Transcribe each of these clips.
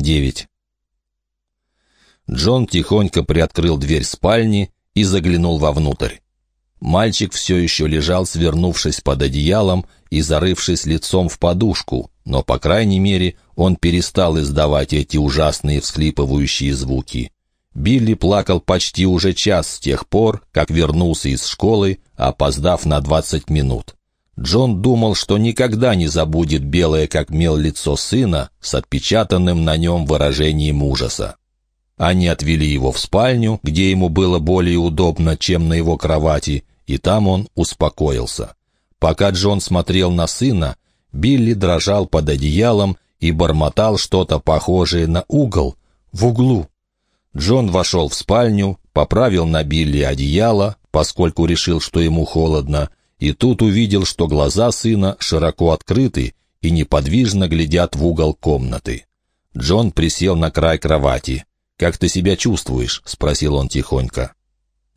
9. Джон тихонько приоткрыл дверь спальни и заглянул вовнутрь. Мальчик все еще лежал, свернувшись под одеялом и зарывшись лицом в подушку, но, по крайней мере, он перестал издавать эти ужасные всхлипывающие звуки. Билли плакал почти уже час с тех пор, как вернулся из школы, опоздав на двадцать минут. Джон думал, что никогда не забудет белое как мел лицо сына с отпечатанным на нем выражением ужаса. Они отвели его в спальню, где ему было более удобно, чем на его кровати, и там он успокоился. Пока Джон смотрел на сына, Билли дрожал под одеялом и бормотал что-то похожее на угол в углу. Джон вошел в спальню, поправил на Билли одеяло, поскольку решил, что ему холодно, и тут увидел, что глаза сына широко открыты и неподвижно глядят в угол комнаты. Джон присел на край кровати. «Как ты себя чувствуешь?» — спросил он тихонько.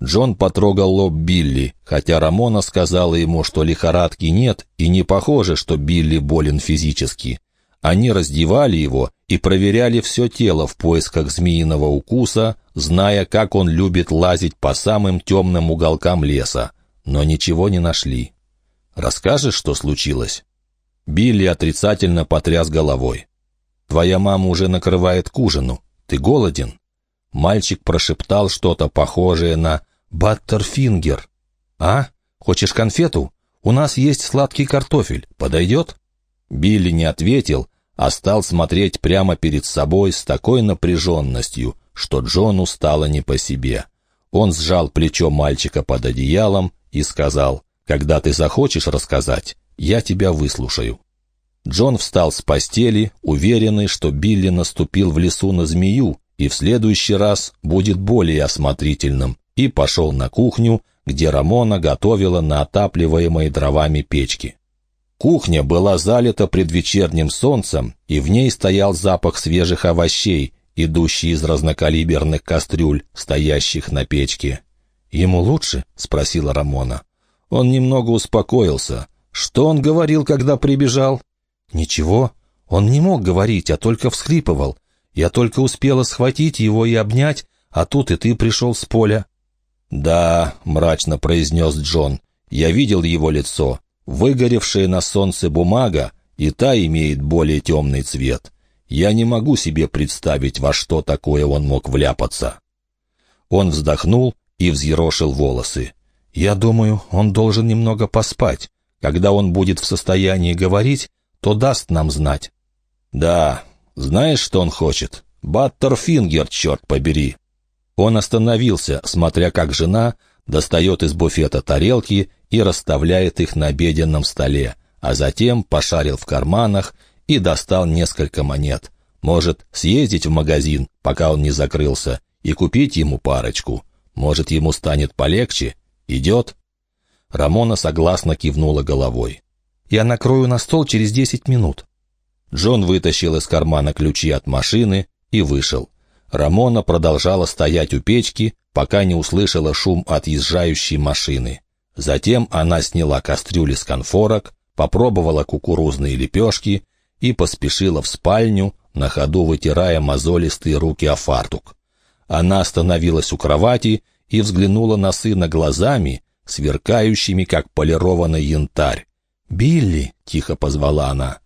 Джон потрогал лоб Билли, хотя Рамона сказала ему, что лихорадки нет, и не похоже, что Билли болен физически. Они раздевали его и проверяли все тело в поисках змеиного укуса, зная, как он любит лазить по самым темным уголкам леса но ничего не нашли. Расскажешь, что случилось?» Билли отрицательно потряс головой. «Твоя мама уже накрывает к ужину. Ты голоден?» Мальчик прошептал что-то похожее на «баттерфингер». «А? Хочешь конфету? У нас есть сладкий картофель. Подойдет?» Билли не ответил, а стал смотреть прямо перед собой с такой напряженностью, что Джону стало не по себе. Он сжал плечо мальчика под одеялом и сказал, «Когда ты захочешь рассказать, я тебя выслушаю». Джон встал с постели, уверенный, что Билли наступил в лесу на змею и в следующий раз будет более осмотрительным, и пошел на кухню, где Рамона готовила на отапливаемой дровами печки. Кухня была залита предвечерним солнцем, и в ней стоял запах свежих овощей, идущий из разнокалиберных кастрюль, стоящих на печке. «Ему лучше?» — спросила Рамона. Он немного успокоился. «Что он говорил, когда прибежал?» «Ничего. Он не мог говорить, а только всхлипывал. Я только успела схватить его и обнять, а тут и ты пришел с поля». «Да», — мрачно произнес Джон, — «я видел его лицо. Выгоревшая на солнце бумага, и та имеет более темный цвет. Я не могу себе представить, во что такое он мог вляпаться». Он вздохнул и взъерошил волосы. «Я думаю, он должен немного поспать. Когда он будет в состоянии говорить, то даст нам знать». «Да, знаешь, что он хочет? Баттерфингер, черт побери!» Он остановился, смотря как жена достает из буфета тарелки и расставляет их на обеденном столе, а затем пошарил в карманах и достал несколько монет. Может, съездить в магазин, пока он не закрылся, и купить ему парочку. Может, ему станет полегче? Идет?» Рамона согласно кивнула головой. «Я накрою на стол через десять минут». Джон вытащил из кармана ключи от машины и вышел. Рамона продолжала стоять у печки, пока не услышала шум отъезжающей машины. Затем она сняла кастрюли с конфорок, попробовала кукурузные лепешки и поспешила в спальню, на ходу вытирая мозолистые руки о фартук. Она остановилась у кровати и взглянула на сына глазами, сверкающими, как полированный янтарь. «Билли!» — тихо позвала она.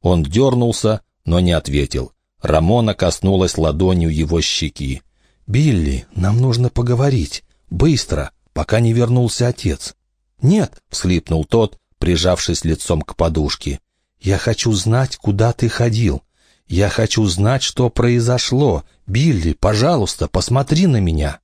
Он дернулся, но не ответил. Рамона коснулась ладонью его щеки. «Билли, нам нужно поговорить. Быстро, пока не вернулся отец». «Нет!» — всхлипнул тот, прижавшись лицом к подушке. «Я хочу знать, куда ты ходил. «Я хочу знать, что произошло. Билли, пожалуйста, посмотри на меня».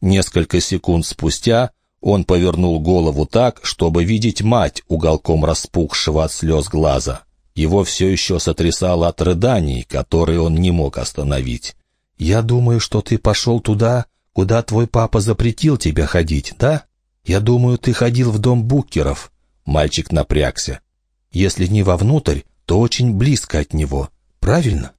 Несколько секунд спустя он повернул голову так, чтобы видеть мать уголком распухшего от слез глаза. Его все еще сотрясало от рыданий, которые он не мог остановить. «Я думаю, что ты пошел туда, куда твой папа запретил тебе ходить, да? Я думаю, ты ходил в дом Буккеров». Мальчик напрягся. «Если не вовнутрь, то очень близко от него. Правильно?»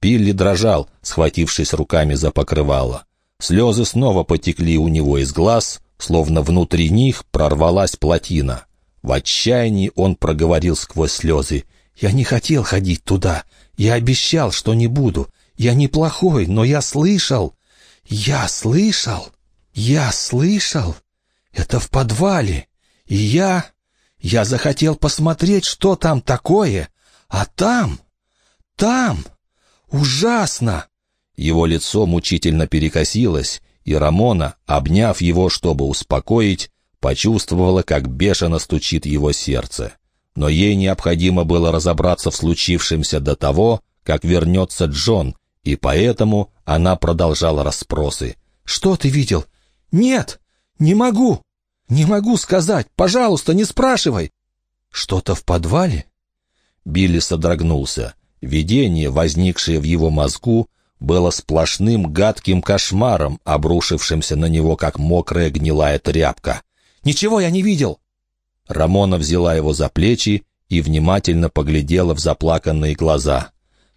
Пилли дрожал, схватившись руками за покрывало. Слезы снова потекли у него из глаз, словно внутри них прорвалась плотина. В отчаянии он проговорил сквозь слезы. «Я не хотел ходить туда. Я обещал, что не буду. Я неплохой, но я слышал. Я слышал. Я слышал. Это в подвале. И я... Я захотел посмотреть, что там такое. А там... Там... Ужасно!» Его лицо мучительно перекосилось, и Рамона, обняв его, чтобы успокоить, почувствовала, как бешено стучит его сердце. Но ей необходимо было разобраться в случившемся до того, как вернется Джон, и поэтому она продолжала расспросы. «Что ты видел?» «Нет, не могу. Не могу сказать. Пожалуйста, не спрашивай». «Что-то в подвале?» Билли содрогнулся. Видение, возникшее в его мозгу, было сплошным гадким кошмаром, обрушившимся на него, как мокрая гнилая тряпка. «Ничего я не видел!» Рамона взяла его за плечи и внимательно поглядела в заплаканные глаза.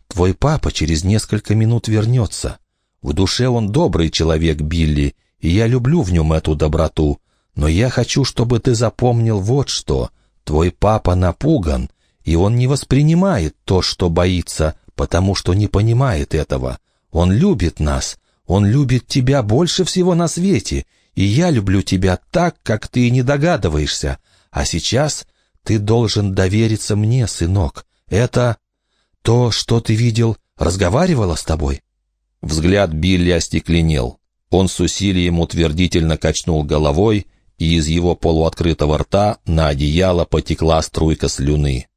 «Твой папа через несколько минут вернется. В душе он добрый человек, Билли, и я люблю в нем эту доброту. Но я хочу, чтобы ты запомнил вот что. Твой папа напуган, и он не воспринимает то, что боится, потому что не понимает этого. Он любит нас. Он любит тебя больше всего на свете. И я люблю тебя так, как ты и не догадываешься. А сейчас ты должен довериться мне, сынок. Это то, что ты видел, разговаривала с тобой?» Взгляд Билли остекленел. Он с усилием утвердительно качнул головой, и из его полуоткрытого рта на одеяло потекла струйка слюны.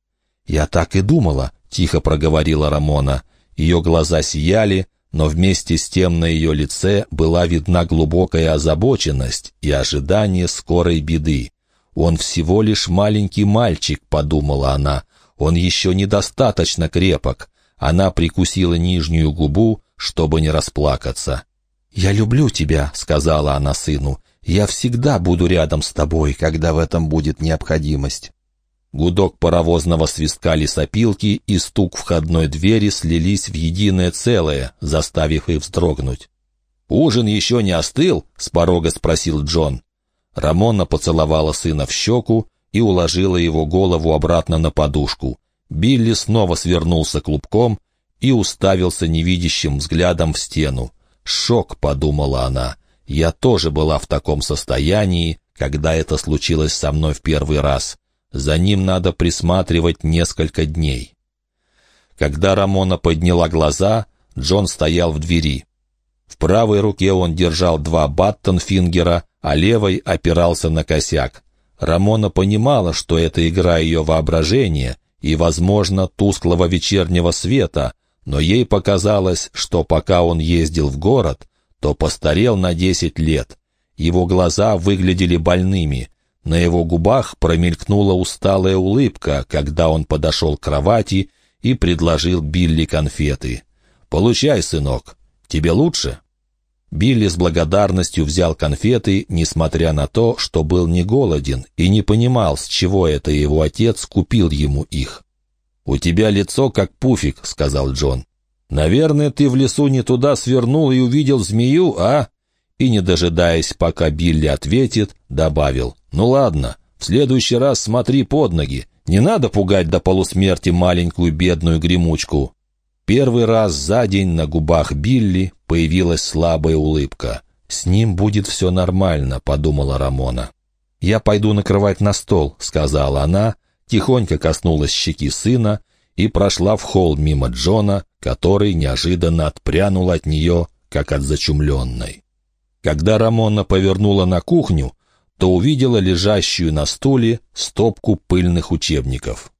«Я так и думала», — тихо проговорила Рамона. Ее глаза сияли, но вместе с тем на ее лице была видна глубокая озабоченность и ожидание скорой беды. «Он всего лишь маленький мальчик», — подумала она. «Он еще недостаточно крепок». Она прикусила нижнюю губу, чтобы не расплакаться. «Я люблю тебя», — сказала она сыну. «Я всегда буду рядом с тобой, когда в этом будет необходимость». Гудок паровозного свистка лесопилки и стук входной двери слились в единое целое, заставив их вздрогнуть. «Ужин еще не остыл?» — с порога спросил Джон. Рамона поцеловала сына в щеку и уложила его голову обратно на подушку. Билли снова свернулся клубком и уставился невидящим взглядом в стену. «Шок», — подумала она. «Я тоже была в таком состоянии, когда это случилось со мной в первый раз. За ним надо присматривать несколько дней. Когда Рамона подняла глаза, Джон стоял в двери. В правой руке он держал два баттонфингера, а левой опирался на косяк. Рамона понимала, что это игра ее воображения и, возможно, тусклого вечернего света, но ей показалось, что пока он ездил в город, то постарел на десять лет. Его глаза выглядели больными, на его губах промелькнула усталая улыбка, когда он подошел к кровати и предложил Билли конфеты. «Получай, сынок. Тебе лучше?» Билли с благодарностью взял конфеты, несмотря на то, что был не голоден и не понимал, с чего это его отец купил ему их. «У тебя лицо как пуфик», — сказал Джон. «Наверное, ты в лесу не туда свернул и увидел змею, а?» И, не дожидаясь, пока Билли ответит, добавил. «Ну ладно, в следующий раз смотри под ноги. Не надо пугать до полусмерти маленькую бедную гремучку». Первый раз за день на губах Билли появилась слабая улыбка. «С ним будет все нормально», — подумала Рамона. «Я пойду накрывать на стол», — сказала она, тихонько коснулась щеки сына и прошла в холл мимо Джона, который неожиданно отпрянул от нее, как от зачумленной. Когда Рамона повернула на кухню, то увидела лежащую на стуле стопку пыльных учебников.